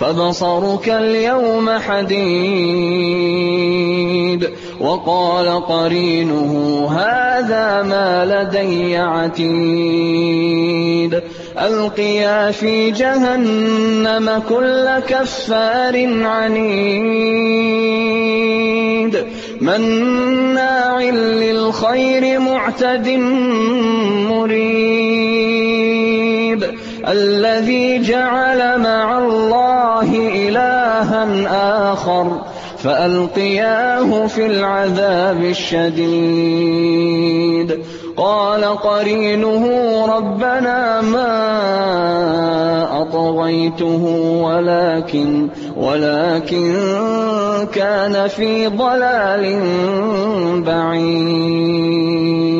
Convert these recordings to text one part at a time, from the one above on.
فبصرك اليوم حديد. وقال قرينه هذا ما لدي عتيد. ألقيا في جهنم كل كفار عنيد. مناع للخير معتد مريب. الذي جعل مع الله إلها آخر فألقياه في العذاب الشديد. قال قرينه ربنا ما أطغيته ولكن ولكن كان في ضلال بعيد.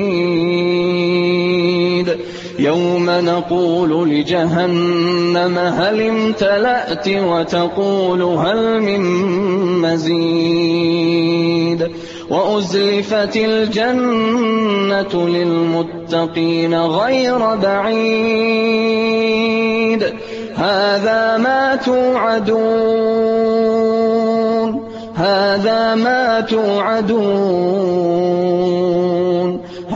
يوم نقول لجهنم هل امتلأت وتقول هل من مزيد وأزلفت الجنة للمتقين غير بعيد هذا ما توعدون هذا ما توعدون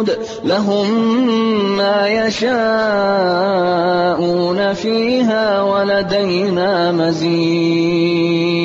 الخلود لهم ما يشاءون فيها ولدينا مزيد.